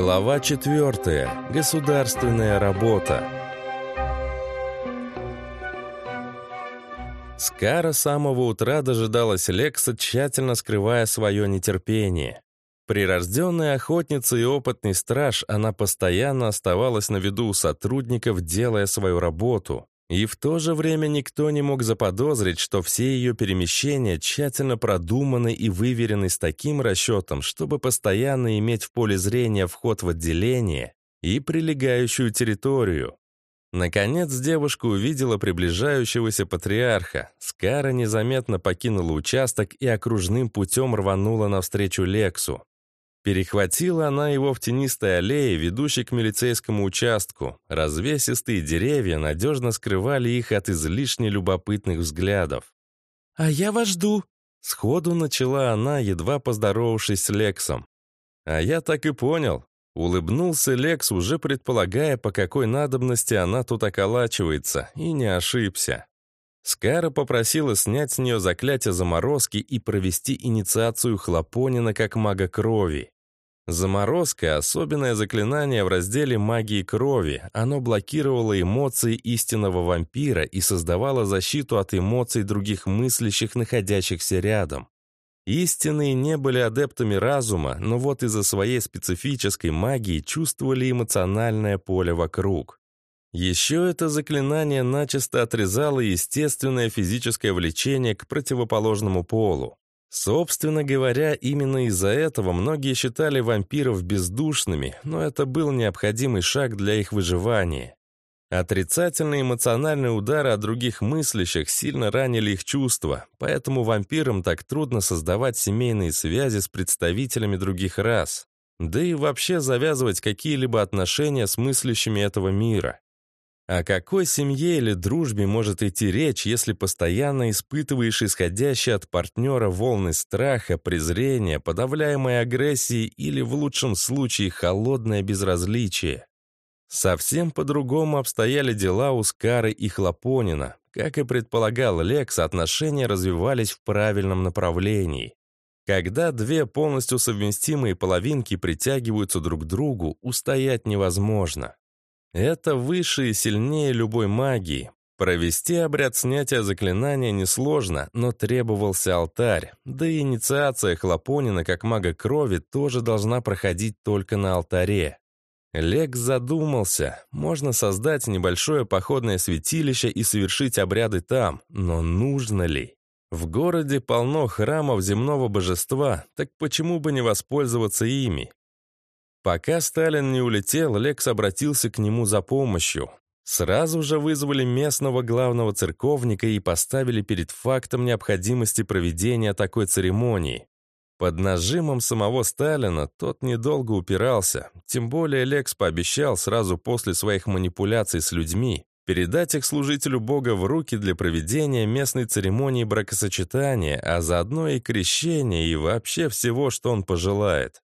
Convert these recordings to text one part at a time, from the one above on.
Глава 4. Государственная работа. Скара с самого утра дожидалась Лекса, тщательно скрывая свое нетерпение. Прирожденная охотница и опытный страж, она постоянно оставалась на виду у сотрудников, делая свою работу. И в то же время никто не мог заподозрить, что все ее перемещения тщательно продуманы и выверены с таким расчетом, чтобы постоянно иметь в поле зрения вход в отделение и прилегающую территорию. Наконец девушка увидела приближающегося патриарха. Скара незаметно покинула участок и окружным путем рванула навстречу Лексу. Перехватила она его в тенистой аллее, ведущей к милицейскому участку. Развесистые деревья надежно скрывали их от излишне любопытных взглядов. «А я вас жду!» Сходу начала она, едва поздоровавшись с Лексом. «А я так и понял». Улыбнулся Лекс, уже предполагая, по какой надобности она тут околачивается, и не ошибся. Скара попросила снять с нее заклятие заморозки и провести инициацию Хлопонина как мага крови. Заморозка — особенное заклинание в разделе магии крови. Оно блокировало эмоции истинного вампира и создавало защиту от эмоций других мыслящих, находящихся рядом. Истинные не были адептами разума, но вот из-за своей специфической магии чувствовали эмоциональное поле вокруг. Еще это заклинание начисто отрезало естественное физическое влечение к противоположному полу. Собственно говоря, именно из-за этого многие считали вампиров бездушными, но это был необходимый шаг для их выживания. Отрицательные эмоциональные удары от других мыслящих сильно ранили их чувства, поэтому вампирам так трудно создавать семейные связи с представителями других рас, да и вообще завязывать какие-либо отношения с мыслящими этого мира. О какой семье или дружбе может идти речь, если постоянно испытываешь исходящие от партнера волны страха, презрения, подавляемой агрессии или, в лучшем случае, холодное безразличие? Совсем по-другому обстояли дела у Скары и Хлопонина. Как и предполагал Лекс, отношения развивались в правильном направлении. Когда две полностью совместимые половинки притягиваются друг к другу, устоять невозможно. Это выше и сильнее любой магии. Провести обряд снятия заклинания несложно, но требовался алтарь, да и инициация Хлопонина как мага крови тоже должна проходить только на алтаре. Лекс задумался, можно создать небольшое походное святилище и совершить обряды там, но нужно ли? В городе полно храмов земного божества, так почему бы не воспользоваться ими? Пока Сталин не улетел, Лекс обратился к нему за помощью. Сразу же вызвали местного главного церковника и поставили перед фактом необходимости проведения такой церемонии. Под нажимом самого Сталина тот недолго упирался, тем более Лекс пообещал сразу после своих манипуляций с людьми передать их служителю Бога в руки для проведения местной церемонии бракосочетания, а заодно и крещения, и вообще всего, что он пожелает.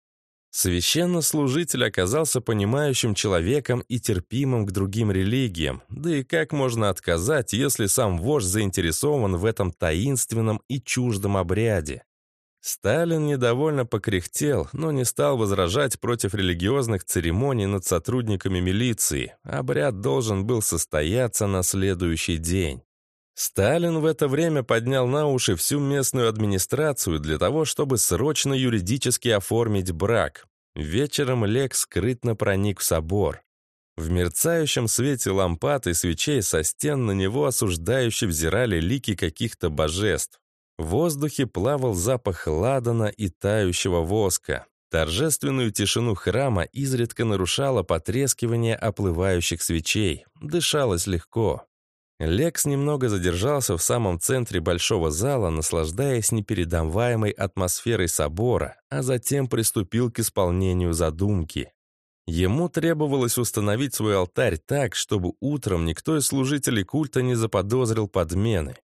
Священнослужитель оказался понимающим человеком и терпимым к другим религиям, да и как можно отказать, если сам вождь заинтересован в этом таинственном и чуждом обряде? Сталин недовольно покряхтел, но не стал возражать против религиозных церемоний над сотрудниками милиции. Обряд должен был состояться на следующий день. Сталин в это время поднял на уши всю местную администрацию для того, чтобы срочно юридически оформить брак. Вечером Лек скрытно проник в собор. В мерцающем свете лампад и свечей со стен на него осуждающе взирали лики каких-то божеств. В воздухе плавал запах ладана и тающего воска. Торжественную тишину храма изредка нарушало потрескивание оплывающих свечей. Дышалось легко. Лекс немного задержался в самом центре большого зала, наслаждаясь непередаваемой атмосферой собора, а затем приступил к исполнению задумки. Ему требовалось установить свой алтарь так, чтобы утром никто из служителей культа не заподозрил подмены.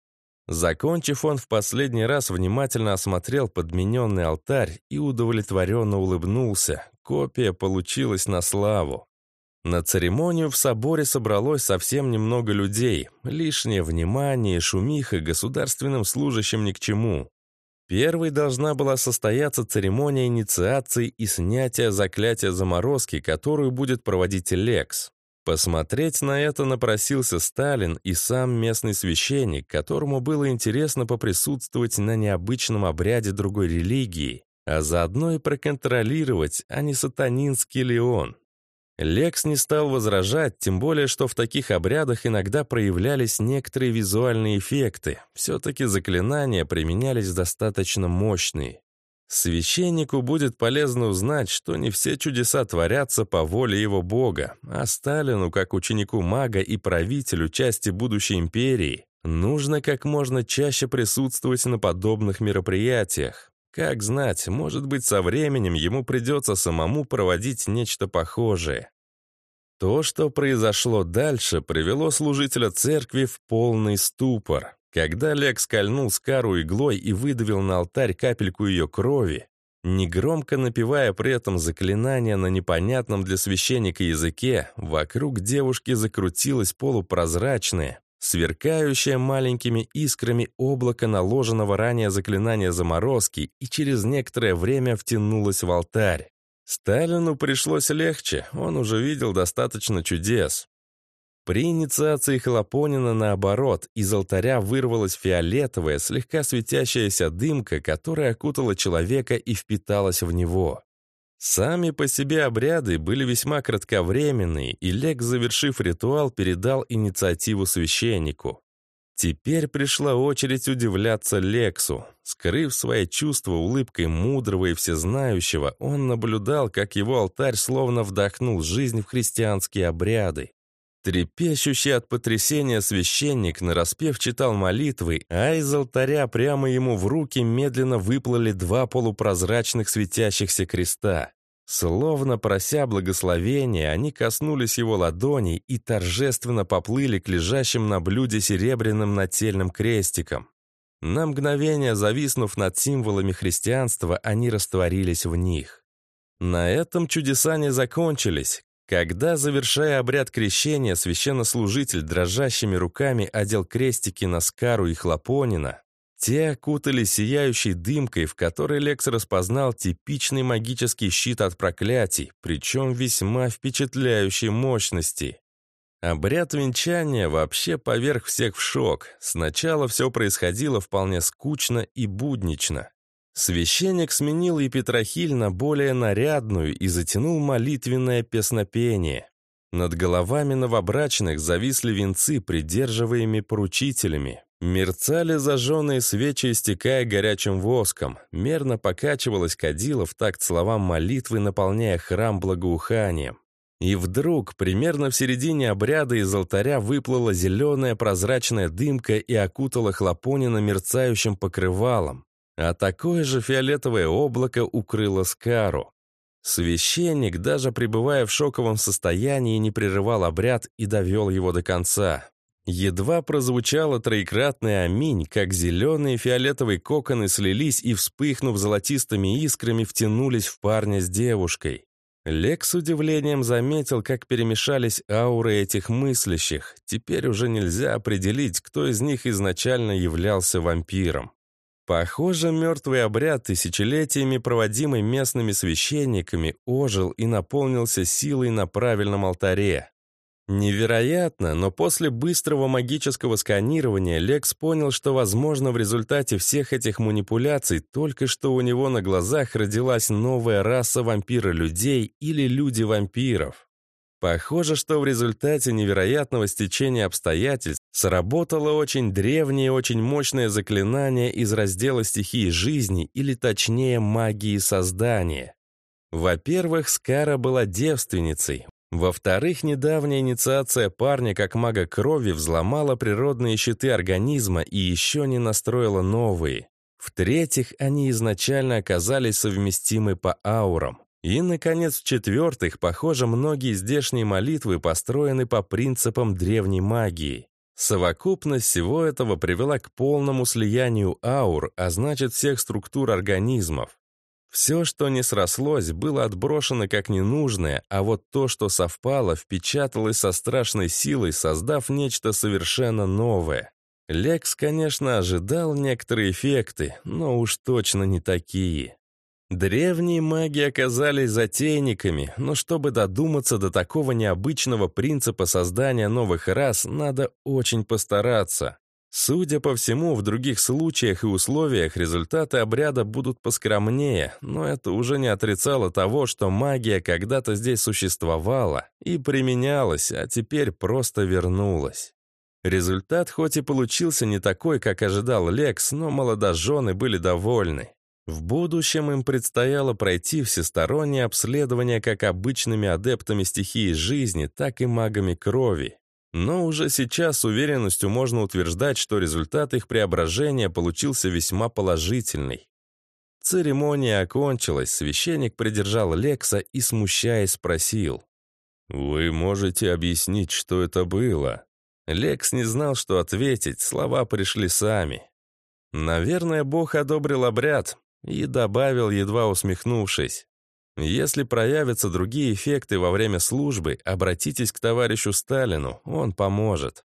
Закончив, он в последний раз внимательно осмотрел подмененный алтарь и удовлетворенно улыбнулся. Копия получилась на славу. На церемонию в соборе собралось совсем немного людей. Лишнее внимание шумиха государственным служащим ни к чему. Первой должна была состояться церемония инициации и снятия заклятия заморозки, которую будет проводить Лекс. Посмотреть на это напросился Сталин и сам местный священник, которому было интересно поприсутствовать на необычном обряде другой религии, а заодно и проконтролировать, а не сатанинский ли он. Лекс не стал возражать, тем более, что в таких обрядах иногда проявлялись некоторые визуальные эффекты. Все-таки заклинания применялись достаточно мощные. Священнику будет полезно узнать, что не все чудеса творятся по воле его бога, а Сталину, как ученику мага и правителю части будущей империи, нужно как можно чаще присутствовать на подобных мероприятиях. Как знать, может быть, со временем ему придется самому проводить нечто похожее. То, что произошло дальше, привело служителя церкви в полный ступор. Когда Лек скольнул Скару иглой и выдавил на алтарь капельку ее крови, негромко напевая при этом заклинание на непонятном для священника языке, вокруг девушки закрутилось полупрозрачное, сверкающее маленькими искрами облако наложенного ранее заклинания заморозки и через некоторое время втянулось в алтарь. Сталину пришлось легче, он уже видел достаточно чудес. При инициации Хлопонина, наоборот, из алтаря вырвалась фиолетовая, слегка светящаяся дымка, которая окутала человека и впиталась в него. Сами по себе обряды были весьма кратковременные, и Лек, завершив ритуал, передал инициативу священнику. Теперь пришла очередь удивляться Лексу. Скрыв свои чувства улыбкой мудрого и всезнающего, он наблюдал, как его алтарь словно вдохнул жизнь в христианские обряды. Трепещущий от потрясения священник нараспев читал молитвы, а из алтаря прямо ему в руки медленно выплыли два полупрозрачных светящихся креста. Словно прося благословения, они коснулись его ладоней и торжественно поплыли к лежащим на блюде серебряным нательным крестикам. На мгновение зависнув над символами христианства, они растворились в них. На этом чудеса не закончились. Когда, завершая обряд крещения, священнослужитель дрожащими руками одел крестики на Скару и Хлопонина, те окутали сияющей дымкой, в которой Лекс распознал типичный магический щит от проклятий, причем весьма впечатляющей мощности. Обряд венчания вообще поверх всех в шок. Сначала все происходило вполне скучно и буднично. Священник сменил епитрахиль на более нарядную и затянул молитвенное песнопение. Над головами новобрачных зависли венцы, придерживаемые поручителями. Мерцали зажженные свечи, истекая горячим воском. Мерно покачивалась кадила в такт словам молитвы, наполняя храм благоуханием. И вдруг, примерно в середине обряда из алтаря выплыла зеленая прозрачная дымка и окутала Хлопонина мерцающим покрывалом а такое же фиолетовое облако укрыло Скару. Священник, даже пребывая в шоковом состоянии, не прерывал обряд и довел его до конца. Едва прозвучало троекратное «Аминь», как зеленые и фиолетовые коконы слились и, вспыхнув золотистыми искрами, втянулись в парня с девушкой. Лек с удивлением заметил, как перемешались ауры этих мыслящих. Теперь уже нельзя определить, кто из них изначально являлся вампиром. Похоже, мертвый обряд, тысячелетиями проводимый местными священниками, ожил и наполнился силой на правильном алтаре. Невероятно, но после быстрого магического сканирования Лекс понял, что, возможно, в результате всех этих манипуляций только что у него на глазах родилась новая раса вампира-людей или люди-вампиров. Похоже, что в результате невероятного стечения обстоятельств сработало очень древнее и очень мощное заклинание из раздела стихии жизни, или точнее магии создания. Во-первых, Скара была девственницей. Во-вторых, недавняя инициация парня как мага крови взломала природные щиты организма и еще не настроила новые. В-третьих, они изначально оказались совместимы по аурам. И, наконец, в-четвертых, похоже, многие здешние молитвы построены по принципам древней магии. Совокупность всего этого привела к полному слиянию аур, а значит всех структур организмов. Все, что не срослось, было отброшено как ненужное, а вот то, что совпало, впечаталось со страшной силой, создав нечто совершенно новое. Лекс, конечно, ожидал некоторые эффекты, но уж точно не такие. Древние маги оказались затейниками, но чтобы додуматься до такого необычного принципа создания новых рас, надо очень постараться. Судя по всему, в других случаях и условиях результаты обряда будут поскромнее, но это уже не отрицало того, что магия когда-то здесь существовала и применялась, а теперь просто вернулась. Результат хоть и получился не такой, как ожидал Лекс, но молодожены были довольны. В будущем им предстояло пройти всестороннее обследование как обычными адептами стихии жизни, так и магами крови. Но уже сейчас с уверенностью можно утверждать, что результат их преображения получился весьма положительный. Церемония окончилась, священник придержал Лекса и, смущаясь, спросил. «Вы можете объяснить, что это было?» Лекс не знал, что ответить, слова пришли сами. «Наверное, Бог одобрил обряд», и добавил, едва усмехнувшись. Если проявятся другие эффекты во время службы, обратитесь к товарищу Сталину, он поможет.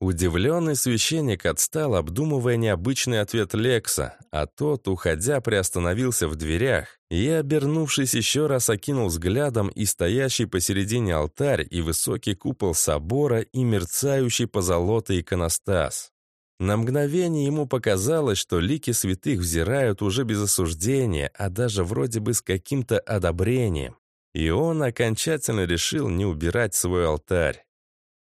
Удивленный священник отстал, обдумывая необычный ответ Лекса, а тот, уходя, приостановился в дверях и, обернувшись еще раз, окинул взглядом и стоящий посередине алтарь, и высокий купол собора, и мерцающий позолотый иконостас. На мгновение ему показалось, что лики святых взирают уже без осуждения, а даже вроде бы с каким-то одобрением. И он окончательно решил не убирать свой алтарь.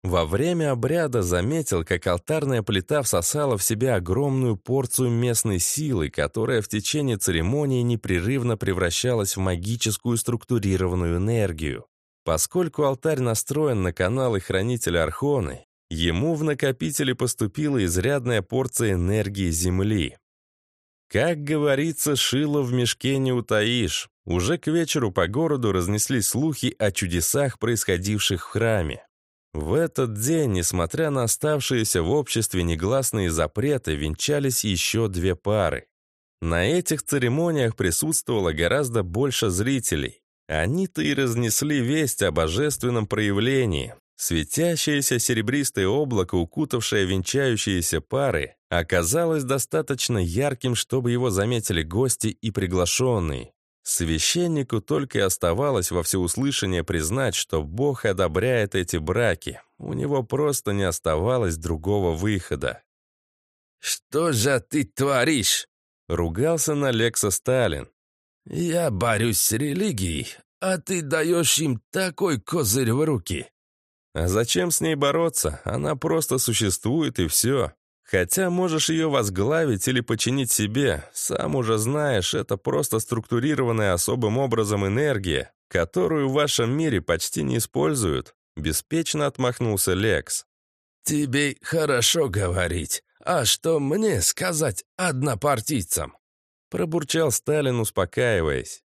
Во время обряда заметил, как алтарная плита всосала в себя огромную порцию местной силы, которая в течение церемонии непрерывно превращалась в магическую структурированную энергию. Поскольку алтарь настроен на каналы Хранителя Архоны, Ему в накопители поступила изрядная порция энергии Земли. Как говорится, шило в мешке не утаишь. Уже к вечеру по городу разнеслись слухи о чудесах, происходивших в храме. В этот день, несмотря на оставшиеся в обществе негласные запреты, венчались еще две пары. На этих церемониях присутствовало гораздо больше зрителей. Они-то и разнесли весть о божественном проявлении, Светящееся серебристое облако, укутавшее венчающиеся пары, оказалось достаточно ярким, чтобы его заметили гости и приглашенные. Священнику только и оставалось во всеуслышание признать, что Бог одобряет эти браки. У него просто не оставалось другого выхода. «Что же ты творишь?» — ругался на Лекса Сталин. «Я борюсь с религией, а ты даешь им такой козырь в руки. А зачем с ней бороться? Она просто существует и все. Хотя можешь ее возглавить или починить себе. Сам уже знаешь, это просто структурированная особым образом энергия, которую в вашем мире почти не используют. Беспечно отмахнулся Лекс. «Тебе хорошо говорить. А что мне сказать однопартийцам?» Пробурчал Сталин, успокаиваясь.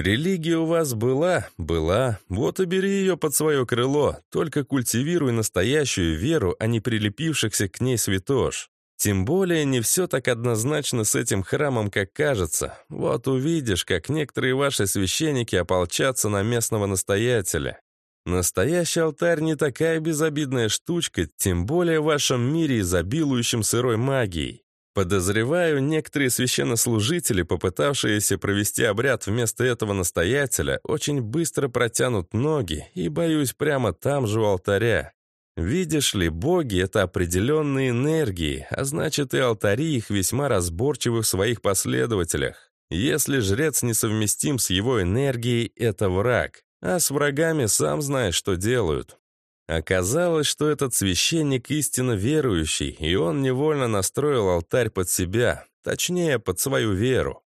Религия у вас была, была, вот и бери ее под свое крыло, только культивируй настоящую веру, а не прилепившихся к ней святош. Тем более не все так однозначно с этим храмом, как кажется. Вот увидишь, как некоторые ваши священники ополчатся на местного настоятеля. Настоящий алтарь не такая безобидная штучка, тем более в вашем мире, изобилующем сырой магией. Подозреваю, некоторые священнослужители, попытавшиеся провести обряд вместо этого настоятеля, очень быстро протянут ноги и, боюсь, прямо там же у алтаря. Видишь ли, боги — это определенные энергии, а значит и алтари их весьма разборчивы в своих последователях. Если жрец несовместим с его энергией, это враг, а с врагами сам знаешь, что делают. Оказалось, что этот священник истинно верующий, и он невольно настроил алтарь под себя, точнее, под свою веру.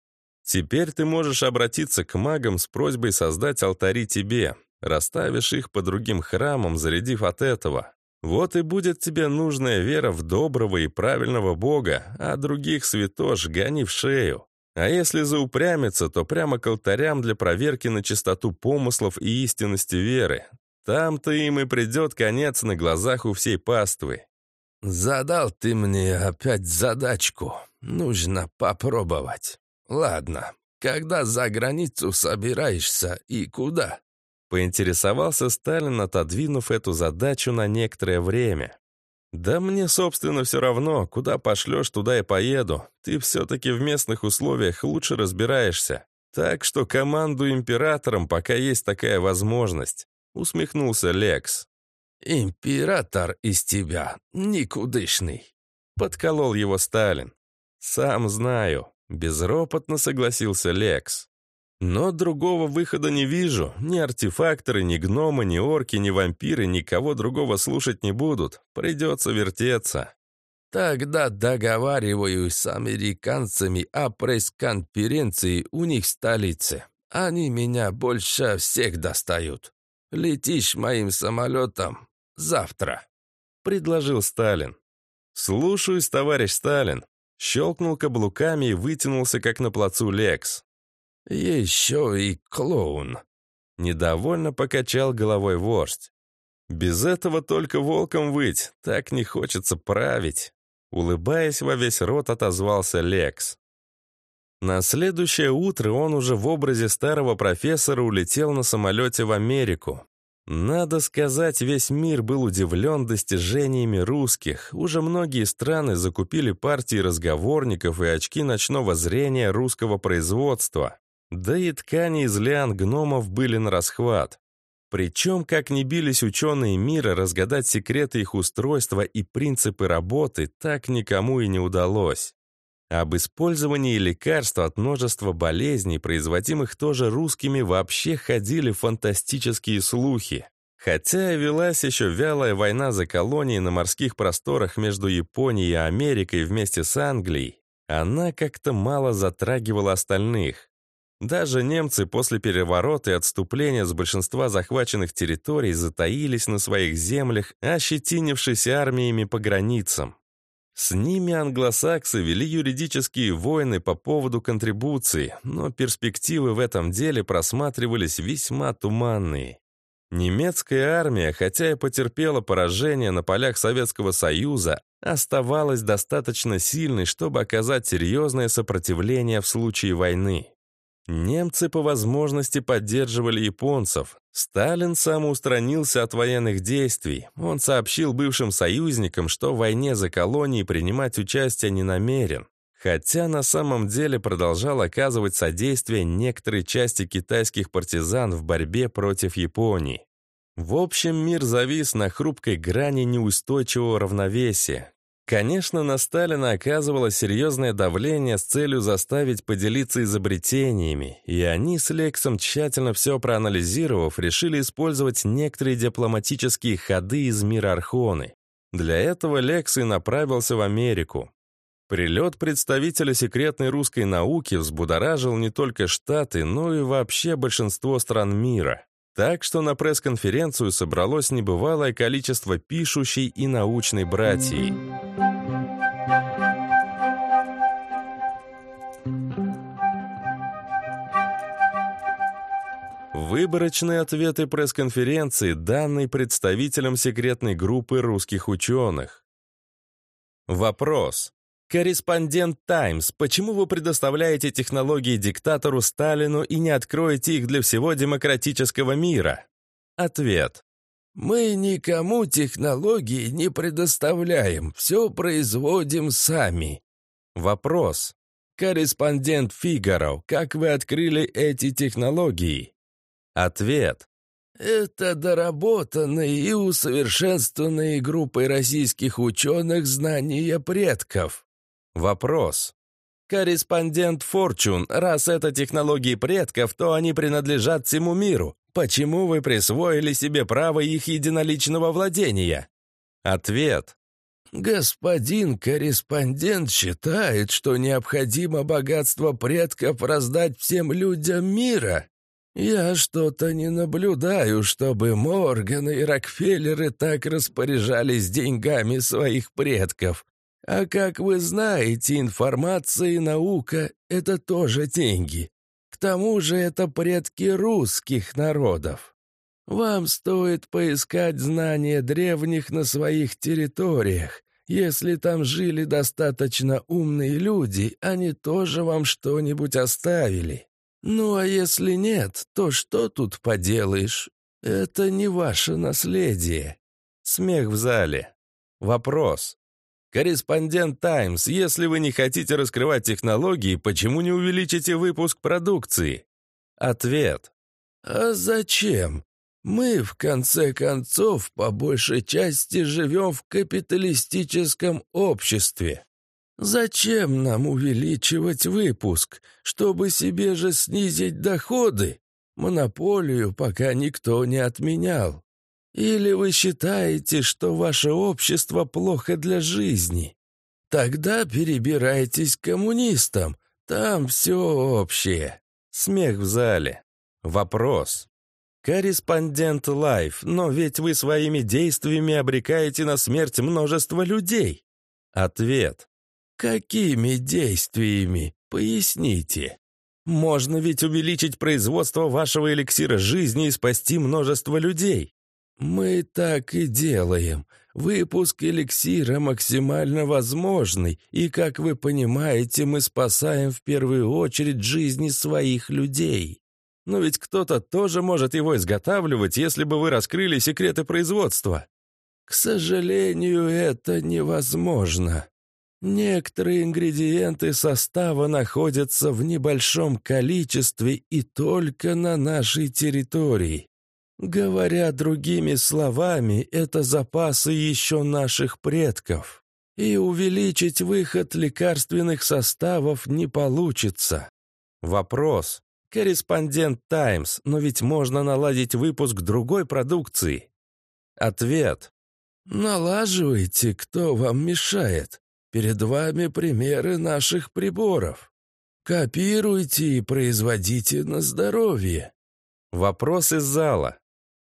Теперь ты можешь обратиться к магам с просьбой создать алтари тебе. Расставишь их по другим храмам, зарядив от этого. Вот и будет тебе нужная вера в доброго и правильного Бога, а других святош гони в шею. А если заупрямиться, то прямо к алтарям для проверки на чистоту помыслов и истинности веры. Там-то им и придет конец на глазах у всей паствы. «Задал ты мне опять задачку. Нужно попробовать. Ладно, когда за границу собираешься и куда?» Поинтересовался Сталин, отодвинув эту задачу на некоторое время. «Да мне, собственно, все равно. Куда пошлешь, туда и поеду. Ты все-таки в местных условиях лучше разбираешься. Так что команду императором, пока есть такая возможность», — усмехнулся Лекс. «Император из тебя никудышный», — подколол его Сталин. «Сам знаю», — безропотно согласился Лекс. Но другого выхода не вижу. Ни артефакторы, ни гномы, ни орки, ни вампиры никого другого слушать не будут. Придется вертеться. Тогда договариваюсь с американцами о пресс-конференции у них в столице. Они меня больше всех достают. Летишь моим самолетом завтра», — предложил Сталин. «Слушаюсь, товарищ Сталин». Щелкнул каблуками и вытянулся, как на плацу Лекс. «Еще и клоун!» Недовольно покачал головой вождь. «Без этого только волком выть, так не хочется править!» Улыбаясь во весь рот, отозвался Лекс. На следующее утро он уже в образе старого профессора улетел на самолете в Америку. Надо сказать, весь мир был удивлен достижениями русских. Уже многие страны закупили партии разговорников и очки ночного зрения русского производства. Да и ткани из лиан гномов были на расхват. Причем, как ни бились ученые мира, разгадать секреты их устройства и принципы работы так никому и не удалось. Об использовании лекарств от множества болезней, производимых тоже русскими, вообще ходили фантастические слухи. Хотя велась еще вялая война за колонии на морских просторах между Японией и Америкой вместе с Англией, она как-то мало затрагивала остальных. Даже немцы после переворота и отступления с большинства захваченных территорий затаились на своих землях, ощетинившись армиями по границам. С ними англосаксы вели юридические войны по поводу контрибуций, но перспективы в этом деле просматривались весьма туманные. Немецкая армия, хотя и потерпела поражение на полях Советского Союза, оставалась достаточно сильной, чтобы оказать серьезное сопротивление в случае войны. Немцы по возможности поддерживали японцев. Сталин самоустранился от военных действий. Он сообщил бывшим союзникам, что в войне за колонии принимать участие не намерен. Хотя на самом деле продолжал оказывать содействие некоторой части китайских партизан в борьбе против Японии. В общем, мир завис на хрупкой грани неустойчивого равновесия. Конечно, на Сталина оказывалось серьезное давление с целью заставить поделиться изобретениями, и они с Лексом, тщательно все проанализировав, решили использовать некоторые дипломатические ходы из мира Архоны. Для этого Лекс и направился в Америку. Прилет представителя секретной русской науки взбудоражил не только Штаты, но и вообще большинство стран мира. Так что на пресс-конференцию собралось небывалое количество пишущей и научной братьи. Выборочные ответы пресс-конференции, данные представителям секретной группы русских ученых. Вопрос. Корреспондент «Таймс», почему вы предоставляете технологии диктатору Сталину и не откроете их для всего демократического мира? Ответ. Мы никому технологии не предоставляем, все производим сами. Вопрос. Корреспондент «Фигаро», как вы открыли эти технологии? Ответ. Это доработанные и усовершенствованные группой российских ученых знания предков. Вопрос. Корреспондент Форчун, раз это технологии предков, то они принадлежат всему миру. Почему вы присвоили себе право их единоличного владения? Ответ. Господин корреспондент считает, что необходимо богатство предков раздать всем людям мира. Я что-то не наблюдаю, чтобы Морганы и Рокфеллеры так распоряжались деньгами своих предков. А как вы знаете, информация и наука — это тоже деньги. К тому же это предки русских народов. Вам стоит поискать знания древних на своих территориях. Если там жили достаточно умные люди, они тоже вам что-нибудь оставили. Ну а если нет, то что тут поделаешь? Это не ваше наследие. Смех в зале. Вопрос. Корреспондент Таймс, если вы не хотите раскрывать технологии, почему не увеличите выпуск продукции? Ответ. А зачем? Мы, в конце концов, по большей части живем в капиталистическом обществе. Зачем нам увеличивать выпуск, чтобы себе же снизить доходы? Монополию пока никто не отменял. Или вы считаете, что ваше общество плохо для жизни? Тогда перебирайтесь к коммунистам, там все общее. Смех в зале. Вопрос. Корреспондент Лайф, но ведь вы своими действиями обрекаете на смерть множество людей. Ответ. Какими действиями? Поясните. Можно ведь увеличить производство вашего эликсира жизни и спасти множество людей. Мы так и делаем. Выпуск эликсира максимально возможный, и, как вы понимаете, мы спасаем в первую очередь жизни своих людей. Но ведь кто-то тоже может его изготавливать, если бы вы раскрыли секреты производства. К сожалению, это невозможно. Некоторые ингредиенты состава находятся в небольшом количестве и только на нашей территории. Говоря другими словами, это запасы еще наших предков. И увеличить выход лекарственных составов не получится. Вопрос. Корреспондент Таймс, но ведь можно наладить выпуск другой продукции. Ответ. Налаживайте, кто вам мешает. Перед вами примеры наших приборов. Копируйте и производите на здоровье. Вопрос из зала.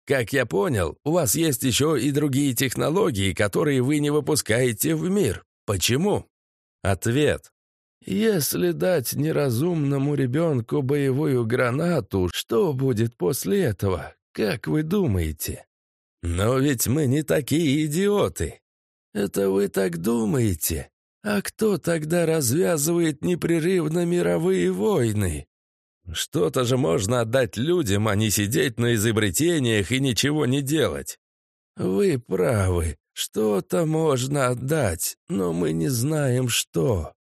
Как я понял, у вас есть еще и другие технологии, которые вы не выпускаете в мир. Почему? Ответ. Если дать неразумному ребенку боевую гранату, что будет после этого? Как вы думаете? Но ведь мы не такие идиоты. Это вы так думаете? А кто тогда развязывает непрерывно мировые войны? Что-то же можно отдать людям, а не сидеть на изобретениях и ничего не делать. Вы правы, что-то можно отдать, но мы не знаем что.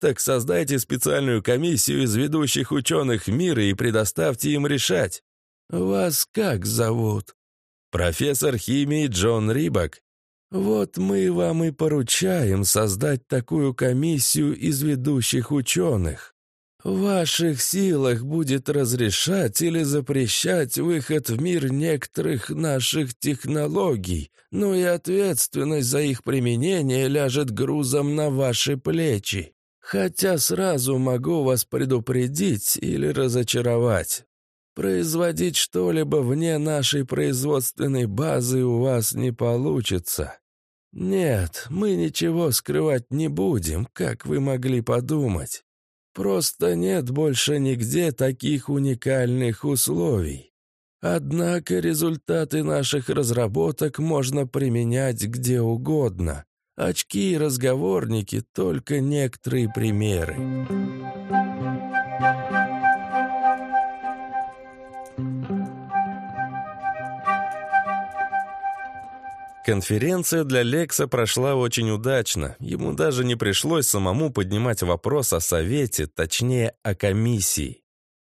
Так создайте специальную комиссию из ведущих ученых мира и предоставьте им решать. Вас как зовут? Профессор химии Джон Рибак. Вот мы вам и поручаем создать такую комиссию из ведущих ученых. В ваших силах будет разрешать или запрещать выход в мир некоторых наших технологий, но и ответственность за их применение ляжет грузом на ваши плечи. Хотя сразу могу вас предупредить или разочаровать. Производить что-либо вне нашей производственной базы у вас не получится. Нет, мы ничего скрывать не будем, как вы могли подумать. Просто нет больше нигде таких уникальных условий. Однако результаты наших разработок можно применять где угодно. Очки и разговорники — только некоторые примеры. Конференция для Лекса прошла очень удачно. Ему даже не пришлось самому поднимать вопрос о совете, точнее, о комиссии.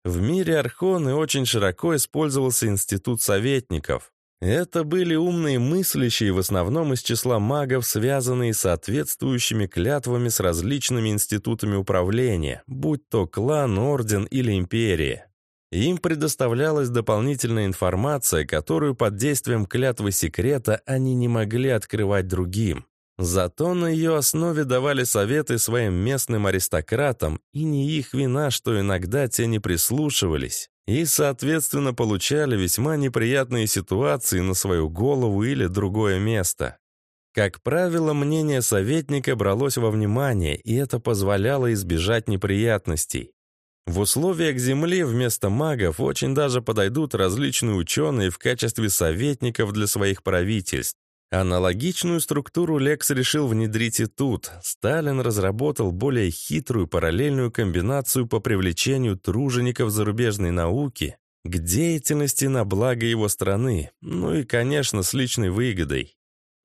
В мире Архоны очень широко использовался институт советников. Это были умные мыслящие, в основном из числа магов, связанные с соответствующими клятвами с различными институтами управления, будь то клан, орден или империя. Им предоставлялась дополнительная информация, которую под действием клятвы секрета они не могли открывать другим. Зато на ее основе давали советы своим местным аристократам, и не их вина, что иногда те не прислушивались, и, соответственно, получали весьма неприятные ситуации на свою голову или другое место. Как правило, мнение советника бралось во внимание, и это позволяло избежать неприятностей. В условиях Земли вместо магов очень даже подойдут различные ученые в качестве советников для своих правительств. Аналогичную структуру Лекс решил внедрить и тут. Сталин разработал более хитрую параллельную комбинацию по привлечению тружеников зарубежной науки к деятельности на благо его страны, ну и, конечно, с личной выгодой.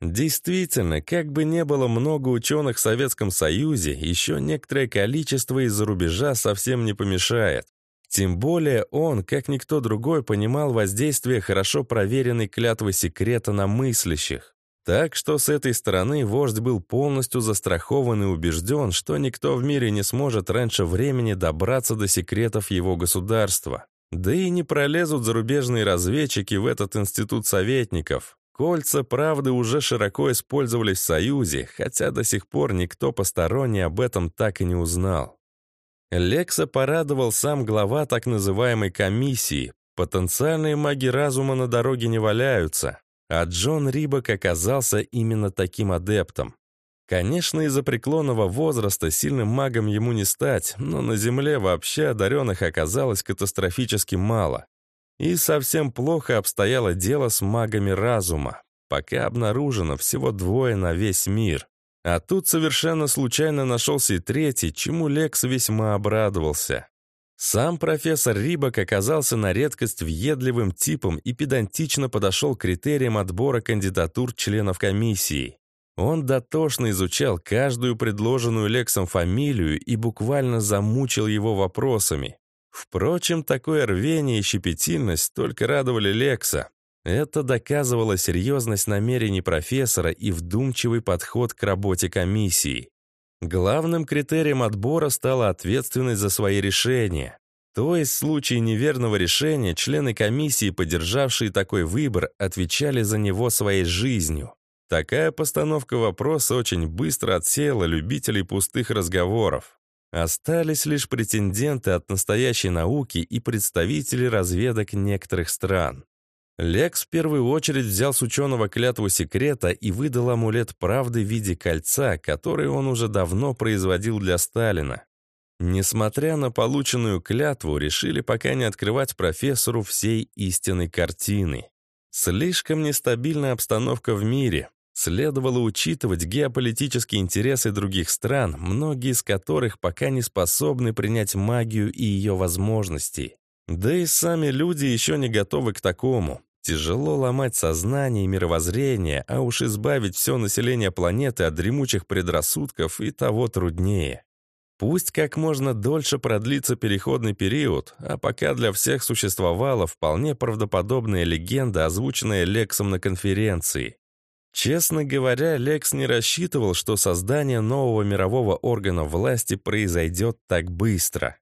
Действительно, как бы не было много ученых в Советском Союзе, еще некоторое количество из-за рубежа совсем не помешает. Тем более он, как никто другой, понимал воздействие хорошо проверенной клятвы секрета на мыслящих. Так что с этой стороны вождь был полностью застрахован и убежден, что никто в мире не сможет раньше времени добраться до секретов его государства. Да и не пролезут зарубежные разведчики в этот институт советников. Кольца, правда, уже широко использовались в Союзе, хотя до сих пор никто посторонний об этом так и не узнал. Лекса порадовал сам глава так называемой комиссии. Потенциальные маги разума на дороге не валяются. А Джон Рибок оказался именно таким адептом. Конечно, из-за преклонного возраста сильным магом ему не стать, но на Земле вообще одаренных оказалось катастрофически мало. И совсем плохо обстояло дело с магами разума. Пока обнаружено всего двое на весь мир. А тут совершенно случайно нашелся и третий, чему Лекс весьма обрадовался. Сам профессор Рибок оказался на редкость въедливым типом и педантично подошел к критериям отбора кандидатур членов комиссии. Он дотошно изучал каждую предложенную Лексом фамилию и буквально замучил его вопросами. Впрочем, такое рвение и щепетильность только радовали Лекса. Это доказывало серьезность намерений профессора и вдумчивый подход к работе комиссии. Главным критерием отбора стала ответственность за свои решения. То есть в случае неверного решения члены комиссии, поддержавшие такой выбор, отвечали за него своей жизнью. Такая постановка вопроса очень быстро отсеяла любителей пустых разговоров. Остались лишь претенденты от настоящей науки и представители разведок некоторых стран. Лекс в первую очередь взял с ученого клятву секрета и выдал амулет правды в виде кольца, который он уже давно производил для Сталина. Несмотря на полученную клятву, решили пока не открывать профессору всей истинной картины. Слишком нестабильная обстановка в мире. Следовало учитывать геополитические интересы других стран, многие из которых пока не способны принять магию и ее возможности. Да и сами люди еще не готовы к такому. Тяжело ломать сознание и мировоззрение, а уж избавить все население планеты от дремучих предрассудков и того труднее. Пусть как можно дольше продлится переходный период, а пока для всех существовала вполне правдоподобная легенда, озвученная Лексом на конференции. Честно говоря, Лекс не рассчитывал, что создание нового мирового органа власти произойдет так быстро.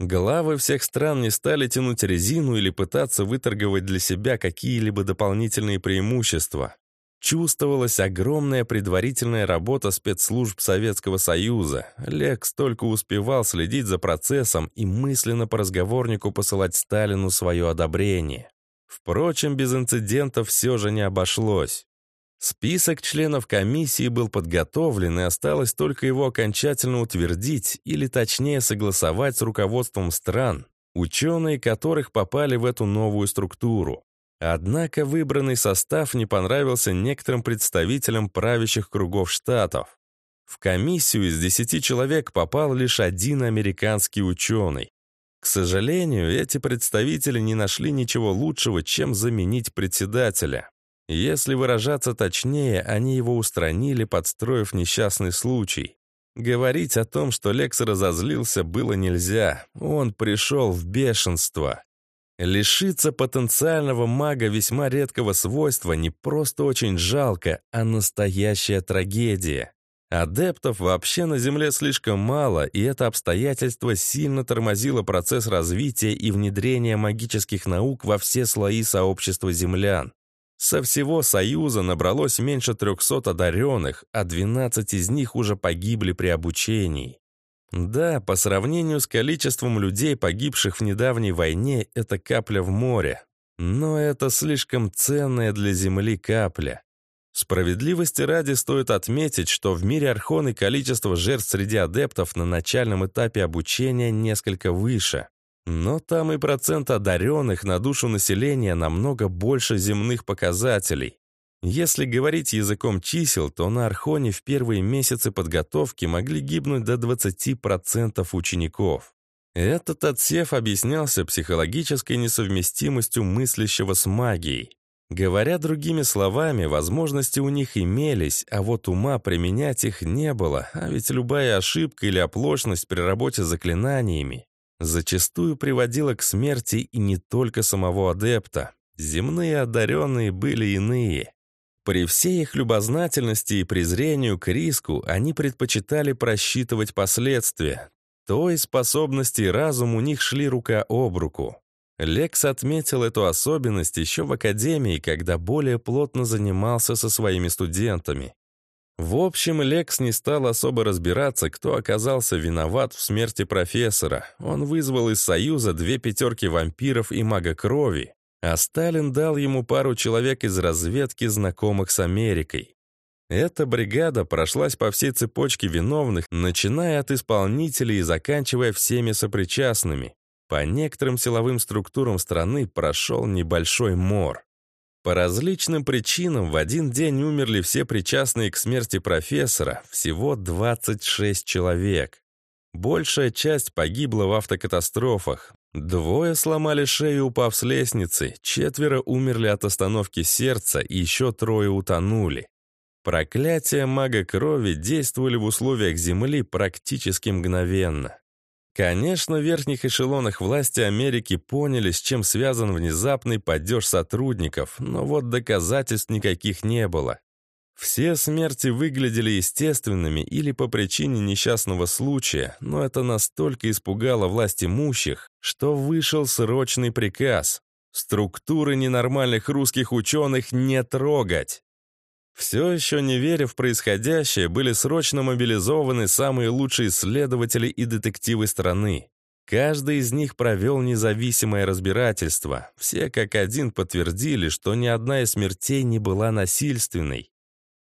Главы всех стран не стали тянуть резину или пытаться выторговать для себя какие-либо дополнительные преимущества. Чувствовалась огромная предварительная работа спецслужб Советского Союза. Лекс только успевал следить за процессом и мысленно по разговорнику посылать Сталину свое одобрение. Впрочем, без инцидентов все же не обошлось. Список членов комиссии был подготовлен, и осталось только его окончательно утвердить или точнее согласовать с руководством стран, ученые которых попали в эту новую структуру. Однако выбранный состав не понравился некоторым представителям правящих кругов штатов. В комиссию из 10 человек попал лишь один американский ученый. К сожалению, эти представители не нашли ничего лучшего, чем заменить председателя. Если выражаться точнее, они его устранили, подстроив несчастный случай. Говорить о том, что Лекс разозлился, было нельзя. Он пришел в бешенство. Лишиться потенциального мага весьма редкого свойства не просто очень жалко, а настоящая трагедия. Адептов вообще на Земле слишком мало, и это обстоятельство сильно тормозило процесс развития и внедрения магических наук во все слои сообщества землян. Со всего Союза набралось меньше 300 одаренных, а 12 из них уже погибли при обучении. Да, по сравнению с количеством людей, погибших в недавней войне, это капля в море. Но это слишком ценная для Земли капля. Справедливости ради стоит отметить, что в мире Архоны количество жертв среди адептов на начальном этапе обучения несколько выше. Но там и процент одаренных на душу населения намного больше земных показателей. Если говорить языком чисел, то на Архоне в первые месяцы подготовки могли гибнуть до 20% учеников. Этот отсев объяснялся психологической несовместимостью мыслящего с магией. Говоря другими словами, возможности у них имелись, а вот ума применять их не было, а ведь любая ошибка или оплошность при работе с заклинаниями зачастую приводила к смерти и не только самого адепта. Земные одаренные были иные. При всей их любознательности и презрению к риску они предпочитали просчитывать последствия. Той способности и разум у них шли рука об руку. Лекс отметил эту особенность еще в академии, когда более плотно занимался со своими студентами. В общем, Лекс не стал особо разбираться, кто оказался виноват в смерти профессора. Он вызвал из Союза две пятерки вампиров и мага крови, а Сталин дал ему пару человек из разведки, знакомых с Америкой. Эта бригада прошлась по всей цепочке виновных, начиная от исполнителей и заканчивая всеми сопричастными. По некоторым силовым структурам страны прошел небольшой мор. По различным причинам в один день умерли все причастные к смерти профессора, всего 26 человек. Большая часть погибла в автокатастрофах, Двое сломали шею, упав с лестницы, четверо умерли от остановки сердца и еще трое утонули. Проклятия мага крови действовали в условиях Земли практически мгновенно. Конечно, в верхних эшелонах власти Америки поняли, с чем связан внезапный падеж сотрудников, но вот доказательств никаких не было. Все смерти выглядели естественными или по причине несчастного случая, но это настолько испугало власть имущих, что вышел срочный приказ структуры ненормальных русских ученых не трогать. Все еще не веря в происходящее, были срочно мобилизованы самые лучшие исследователи и детективы страны. Каждый из них провел независимое разбирательство. Все как один подтвердили, что ни одна из смертей не была насильственной.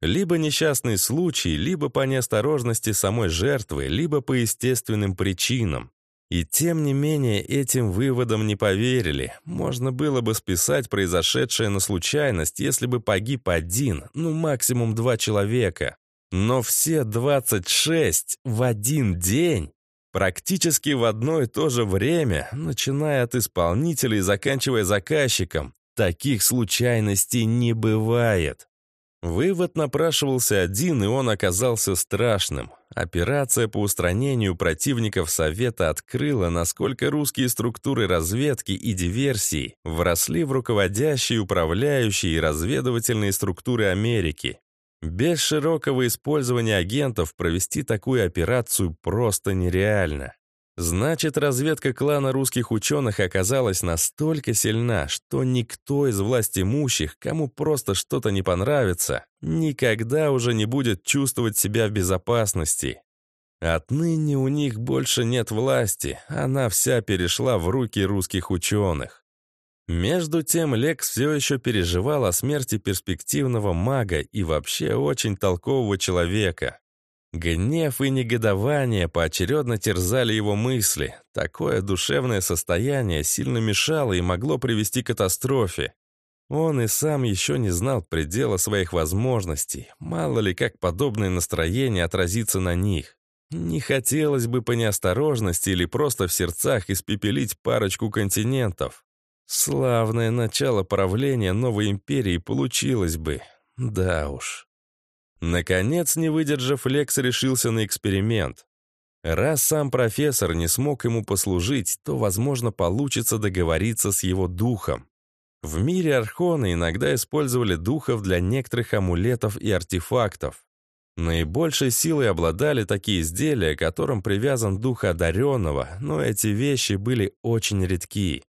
Либо несчастный случай, либо по неосторожности самой жертвы, либо по естественным причинам. И тем не менее этим выводам не поверили. Можно было бы списать произошедшее на случайность, если бы погиб один, ну максимум два человека. Но все 26 в один день, практически в одно и то же время, начиная от исполнителя и заканчивая заказчиком, таких случайностей не бывает. Вывод напрашивался один, и он оказался страшным. Операция по устранению противников Совета открыла, насколько русские структуры разведки и диверсии вросли в руководящие, управляющие и разведывательные структуры Америки. Без широкого использования агентов провести такую операцию просто нереально. Значит, разведка клана русских ученых оказалась настолько сильна, что никто из власть имущих, кому просто что-то не понравится, никогда уже не будет чувствовать себя в безопасности. Отныне у них больше нет власти, она вся перешла в руки русских ученых. Между тем Лекс все еще переживал о смерти перспективного мага и вообще очень толкового человека. Гнев и негодование поочередно терзали его мысли. Такое душевное состояние сильно мешало и могло привести к катастрофе. Он и сам еще не знал предела своих возможностей. Мало ли, как подобное настроение отразится на них. Не хотелось бы по неосторожности или просто в сердцах испепелить парочку континентов. Славное начало правления новой империи получилось бы. Да уж. Наконец, не выдержав, Лекс решился на эксперимент. Раз сам профессор не смог ему послужить, то, возможно, получится договориться с его духом. В мире Архона иногда использовали духов для некоторых амулетов и артефактов. Наибольшей силой обладали такие изделия, которым привязан дух одаренного, но эти вещи были очень редки.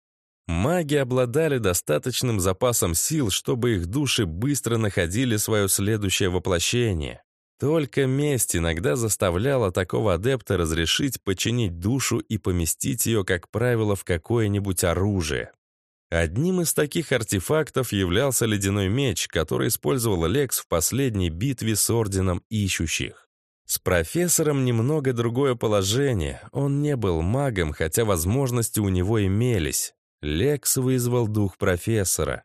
Маги обладали достаточным запасом сил, чтобы их души быстро находили свое следующее воплощение. Только месть иногда заставляла такого адепта разрешить починить душу и поместить ее, как правило, в какое-нибудь оружие. Одним из таких артефактов являлся ледяной меч, который использовал Лекс в последней битве с Орденом Ищущих. С профессором немного другое положение. Он не был магом, хотя возможности у него имелись. Лекс вызвал дух профессора.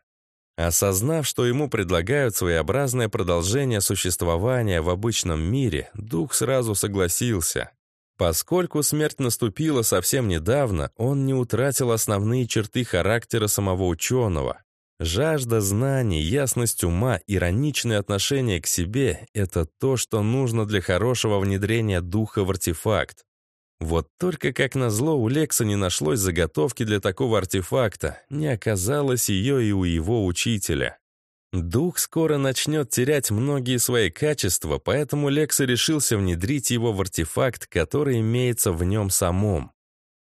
Осознав, что ему предлагают своеобразное продолжение существования в обычном мире, дух сразу согласился. Поскольку смерть наступила совсем недавно, он не утратил основные черты характера самого ученого. Жажда знаний, ясность ума, ироничное отношение к себе — это то, что нужно для хорошего внедрения духа в артефакт. Вот только, как назло, у Лекса не нашлось заготовки для такого артефакта, не оказалось ее и у его учителя. Дух скоро начнет терять многие свои качества, поэтому Лекса решился внедрить его в артефакт, который имеется в нем самом.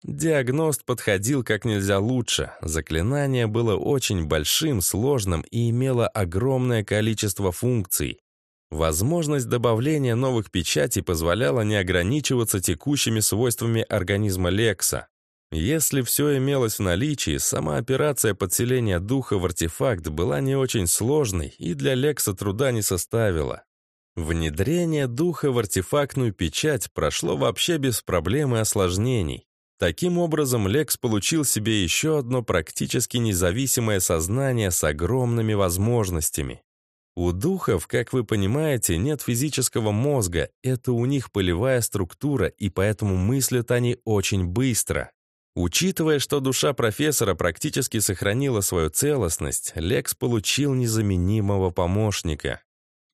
Диагност подходил как нельзя лучше. Заклинание было очень большим, сложным и имело огромное количество функций. Возможность добавления новых печатей позволяла не ограничиваться текущими свойствами организма Лекса. Если все имелось в наличии, сама операция подселения духа в артефакт была не очень сложной и для Лекса труда не составила. Внедрение духа в артефактную печать прошло вообще без проблем и осложнений. Таким образом, Лекс получил себе еще одно практически независимое сознание с огромными возможностями. У духов, как вы понимаете, нет физического мозга, это у них полевая структура, и поэтому мыслят они очень быстро. Учитывая, что душа профессора практически сохранила свою целостность, Лекс получил незаменимого помощника.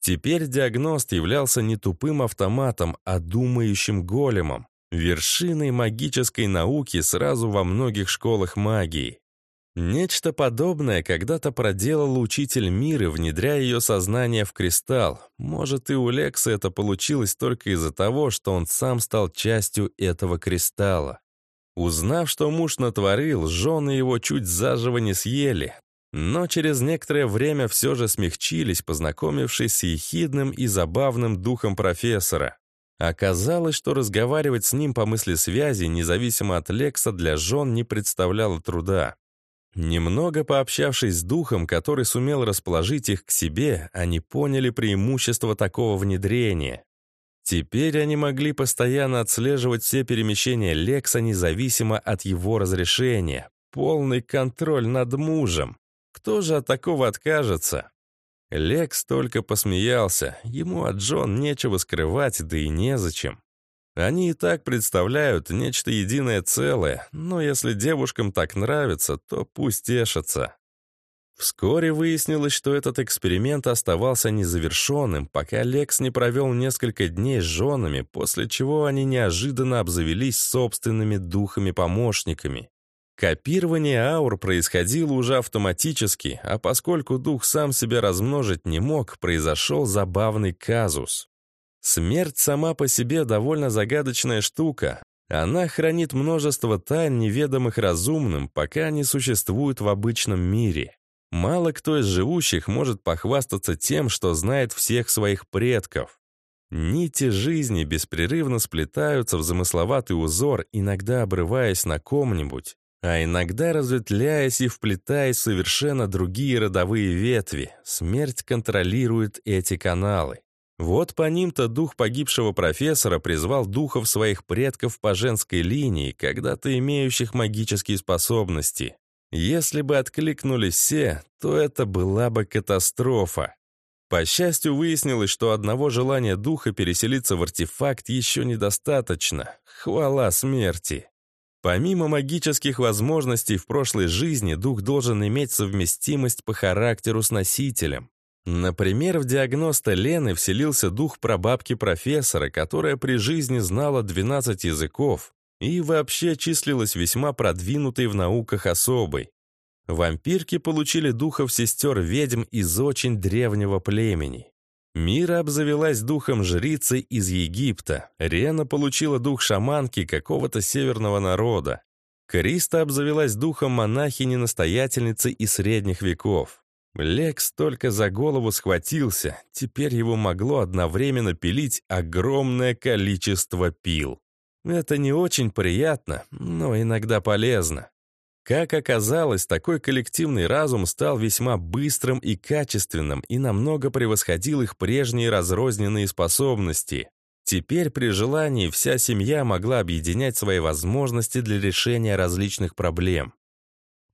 Теперь диагност являлся не тупым автоматом, а думающим големом, вершиной магической науки сразу во многих школах магии. Нечто подобное когда-то проделал учитель мира, внедряя ее сознание в кристалл. Может, и у Лекса это получилось только из-за того, что он сам стал частью этого кристалла. Узнав, что муж натворил, жены его чуть заживо не съели, но через некоторое время все же смягчились, познакомившись с ехидным и забавным духом профессора. Оказалось, что разговаривать с ним по мысли связи, независимо от Лекса, для жен не представляло труда. Немного пообщавшись с духом, который сумел расположить их к себе, они поняли преимущество такого внедрения. Теперь они могли постоянно отслеживать все перемещения Лекса независимо от его разрешения. Полный контроль над мужем. Кто же от такого откажется? Лекс только посмеялся. Ему от Джон нечего скрывать, да и незачем. Они и так представляют нечто единое целое, но если девушкам так нравится, то пусть тешатся. Вскоре выяснилось, что этот эксперимент оставался незавершенным, пока Лекс не провел несколько дней с женами, после чего они неожиданно обзавелись собственными духами-помощниками. Копирование аур происходило уже автоматически, а поскольку дух сам себя размножить не мог, произошел забавный казус. Смерть сама по себе довольно загадочная штука. Она хранит множество тайн, неведомых разумным, пока они существуют в обычном мире. Мало кто из живущих может похвастаться тем, что знает всех своих предков. Нити жизни беспрерывно сплетаются в замысловатый узор, иногда обрываясь на ком-нибудь, а иногда разветвляясь и вплетаясь в совершенно другие родовые ветви. Смерть контролирует эти каналы. Вот по ним-то дух погибшего профессора призвал духов своих предков по женской линии, когда-то имеющих магические способности. Если бы откликнулись все, то это была бы катастрофа. По счастью, выяснилось, что одного желания духа переселиться в артефакт еще недостаточно. Хвала смерти. Помимо магических возможностей в прошлой жизни, дух должен иметь совместимость по характеру с носителем. Например, в диагноста Лены вселился дух прабабки профессора, которая при жизни знала 12 языков и вообще числилась весьма продвинутой в науках особой. Вампирки получили духов сестер-ведьм из очень древнего племени. Мира обзавелась духом жрицы из Египта, Рена получила дух шаманки какого-то северного народа. Криста обзавелась духом монахини-настоятельницы из средних веков. Лекс только за голову схватился, теперь его могло одновременно пилить огромное количество пил. Это не очень приятно, но иногда полезно. Как оказалось, такой коллективный разум стал весьма быстрым и качественным и намного превосходил их прежние разрозненные способности. Теперь при желании вся семья могла объединять свои возможности для решения различных проблем.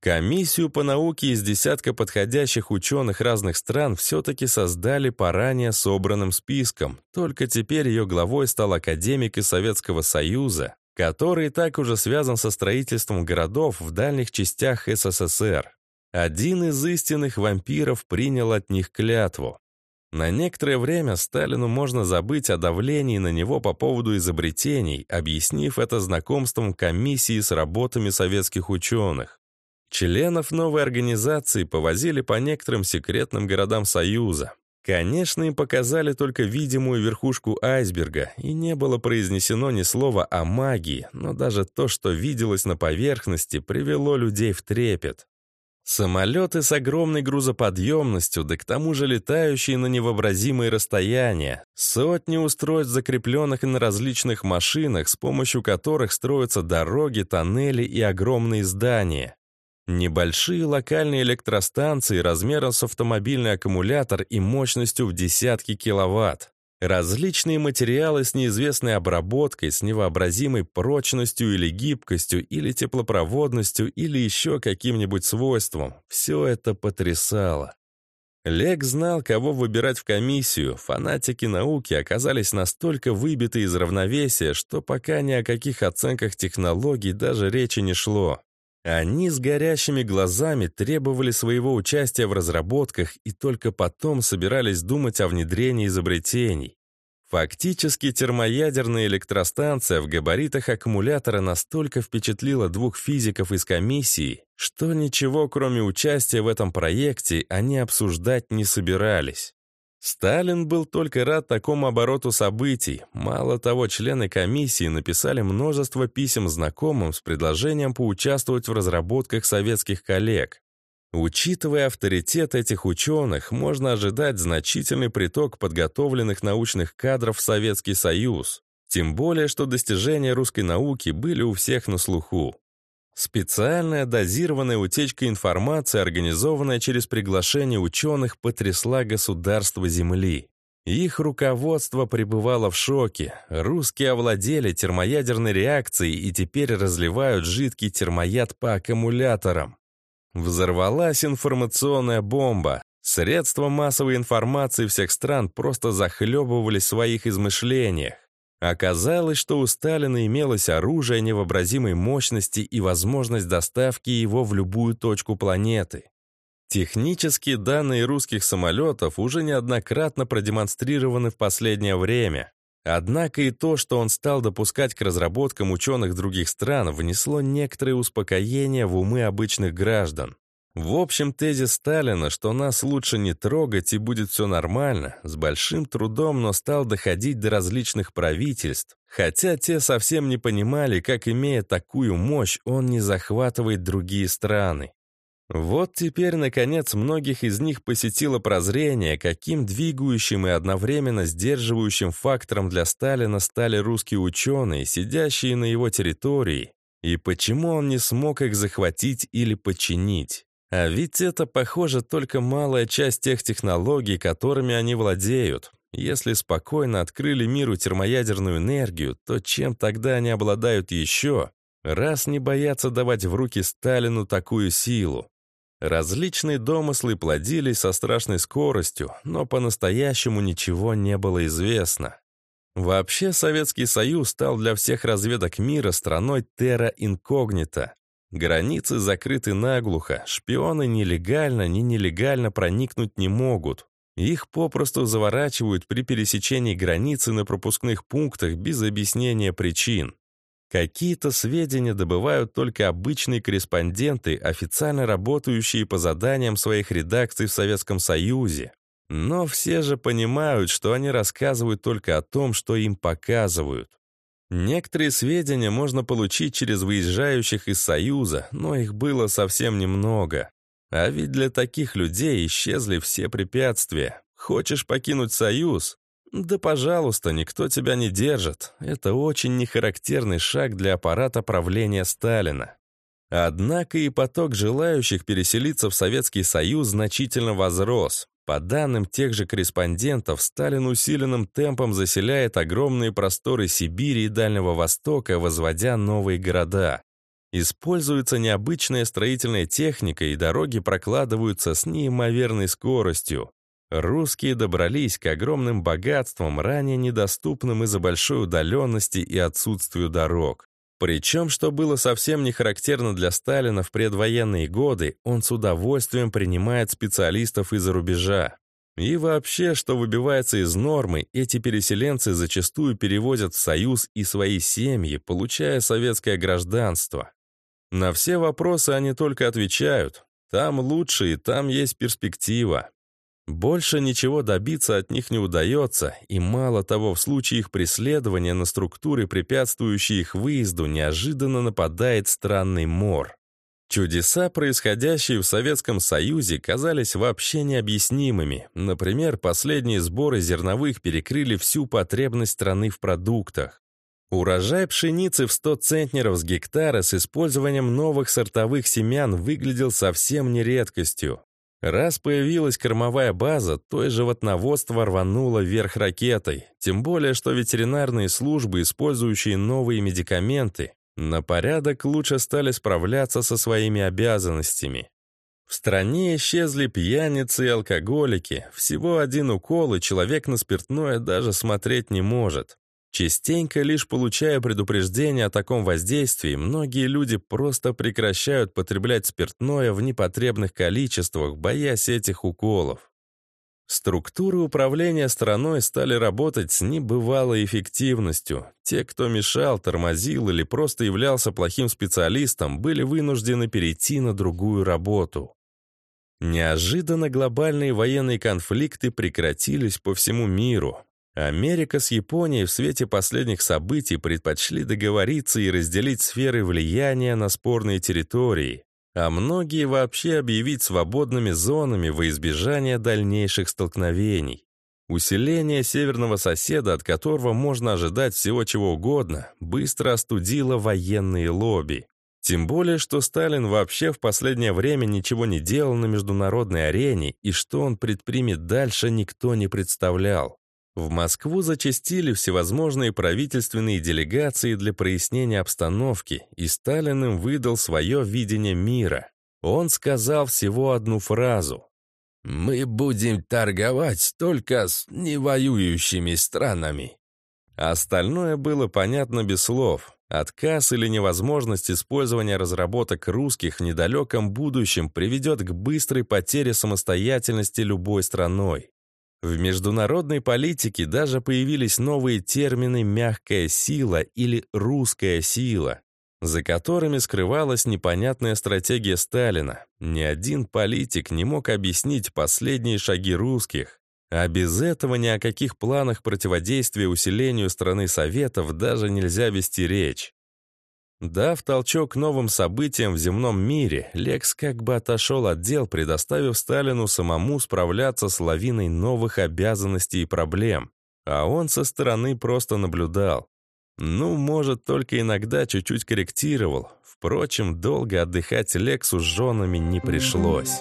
Комиссию по науке из десятка подходящих ученых разных стран все-таки создали по ранее собранным спискам, только теперь ее главой стал академик из Советского Союза, который так уже связан со строительством городов в дальних частях СССР. Один из истинных вампиров принял от них клятву. На некоторое время Сталину можно забыть о давлении на него по поводу изобретений, объяснив это знакомством комиссии с работами советских ученых. Членов новой организации повозили по некоторым секретным городам Союза. Конечно, им показали только видимую верхушку айсберга, и не было произнесено ни слова о магии, но даже то, что виделось на поверхности, привело людей в трепет. Самолеты с огромной грузоподъемностью, да к тому же летающие на невообразимые расстояния, сотни устройств, закрепленных на различных машинах, с помощью которых строятся дороги, тоннели и огромные здания. Небольшие локальные электростанции размером с автомобильный аккумулятор и мощностью в десятки киловатт. Различные материалы с неизвестной обработкой, с невообразимой прочностью или гибкостью, или теплопроводностью, или еще каким-нибудь свойством. Все это потрясало. Лек знал, кого выбирать в комиссию. Фанатики науки оказались настолько выбиты из равновесия, что пока ни о каких оценках технологий даже речи не шло. Они с горящими глазами требовали своего участия в разработках и только потом собирались думать о внедрении изобретений. Фактически термоядерная электростанция в габаритах аккумулятора настолько впечатлила двух физиков из комиссии, что ничего кроме участия в этом проекте они обсуждать не собирались. Сталин был только рад такому обороту событий. Мало того, члены комиссии написали множество писем знакомым с предложением поучаствовать в разработках советских коллег. Учитывая авторитет этих ученых, можно ожидать значительный приток подготовленных научных кадров в Советский Союз. Тем более, что достижения русской науки были у всех на слуху. Специальная дозированная утечка информации, организованная через приглашение ученых, потрясла государство Земли. Их руководство пребывало в шоке. Русские овладели термоядерной реакцией и теперь разливают жидкий термояд по аккумуляторам. Взорвалась информационная бомба. Средства массовой информации всех стран просто захлебывались в своих измышлениях. Оказалось, что у Сталина имелось оружие невообразимой мощности и возможность доставки его в любую точку планеты. Технические данные русских самолетов уже неоднократно продемонстрированы в последнее время. Однако и то, что он стал допускать к разработкам ученых других стран, внесло некоторое успокоение в умы обычных граждан. В общем, тезис Сталина, что нас лучше не трогать и будет все нормально, с большим трудом, но стал доходить до различных правительств, хотя те совсем не понимали, как, имея такую мощь, он не захватывает другие страны. Вот теперь, наконец, многих из них посетило прозрение, каким двигающим и одновременно сдерживающим фактором для Сталина стали русские ученые, сидящие на его территории, и почему он не смог их захватить или подчинить. А ведь это, похоже, только малая часть тех технологий, которыми они владеют. Если спокойно открыли миру термоядерную энергию, то чем тогда они обладают еще, раз не боятся давать в руки Сталину такую силу? Различные домыслы плодились со страшной скоростью, но по-настоящему ничего не было известно. Вообще Советский Союз стал для всех разведок мира страной терра инкогнита. Границы закрыты наглухо, шпионы нелегально, ни нелегально проникнуть не могут. Их попросту заворачивают при пересечении границы на пропускных пунктах без объяснения причин. Какие-то сведения добывают только обычные корреспонденты, официально работающие по заданиям своих редакций в Советском Союзе. Но все же понимают, что они рассказывают только о том, что им показывают. Некоторые сведения можно получить через выезжающих из Союза, но их было совсем немного. А ведь для таких людей исчезли все препятствия. Хочешь покинуть Союз? Да, пожалуйста, никто тебя не держит. Это очень нехарактерный шаг для аппарата правления Сталина. Однако и поток желающих переселиться в Советский Союз значительно возрос. По данным тех же корреспондентов, Сталин усиленным темпом заселяет огромные просторы Сибири и Дальнего Востока, возводя новые города. Используется необычная строительная техника, и дороги прокладываются с неимоверной скоростью. Русские добрались к огромным богатствам, ранее недоступным из-за большой удаленности и отсутствию дорог. Причем, что было совсем не характерно для Сталина в предвоенные годы, он с удовольствием принимает специалистов из-за рубежа. И вообще, что выбивается из нормы, эти переселенцы зачастую перевозят в Союз и свои семьи, получая советское гражданство. На все вопросы они только отвечают. Там лучше и там есть перспектива. Больше ничего добиться от них не удается, и мало того, в случае их преследования на структуры, препятствующие их выезду, неожиданно нападает странный мор. Чудеса, происходящие в Советском Союзе, казались вообще необъяснимыми. Например, последние сборы зерновых перекрыли всю потребность страны в продуктах. Урожай пшеницы в 100 центнеров с гектара с использованием новых сортовых семян выглядел совсем не редкостью. Раз появилась кормовая база, то и животноводство рвануло вверх ракетой. Тем более, что ветеринарные службы, использующие новые медикаменты, на порядок лучше стали справляться со своими обязанностями. В стране исчезли пьяницы и алкоголики. Всего один укол, и человек на спиртное даже смотреть не может. Частенько, лишь получая предупреждение о таком воздействии, многие люди просто прекращают потреблять спиртное в непотребных количествах, боясь этих уколов. Структуры управления страной стали работать с небывалой эффективностью. Те, кто мешал, тормозил или просто являлся плохим специалистом, были вынуждены перейти на другую работу. Неожиданно глобальные военные конфликты прекратились по всему миру. Америка с Японией в свете последних событий предпочли договориться и разделить сферы влияния на спорные территории, а многие вообще объявить свободными зонами во избежание дальнейших столкновений. Усиление северного соседа, от которого можно ожидать всего чего угодно, быстро остудило военные лобби. Тем более, что Сталин вообще в последнее время ничего не делал на международной арене, и что он предпримет дальше, никто не представлял. В Москву зачастили всевозможные правительственные делегации для прояснения обстановки, и Сталин им выдал свое видение мира. Он сказал всего одну фразу. «Мы будем торговать только с невоюющими странами». Остальное было понятно без слов. Отказ или невозможность использования разработок русских в недалеком будущем приведет к быстрой потере самостоятельности любой страной. В международной политике даже появились новые термины «мягкая сила» или «русская сила», за которыми скрывалась непонятная стратегия Сталина. Ни один политик не мог объяснить последние шаги русских, а без этого ни о каких планах противодействия усилению страны Советов даже нельзя вести речь. Дав толчок новым событиям в земном мире, Лекс как бы отошел от дел, предоставив Сталину самому справляться с лавиной новых обязанностей и проблем. А он со стороны просто наблюдал. Ну, может, только иногда чуть-чуть корректировал. Впрочем, долго отдыхать Лексу с женами не пришлось.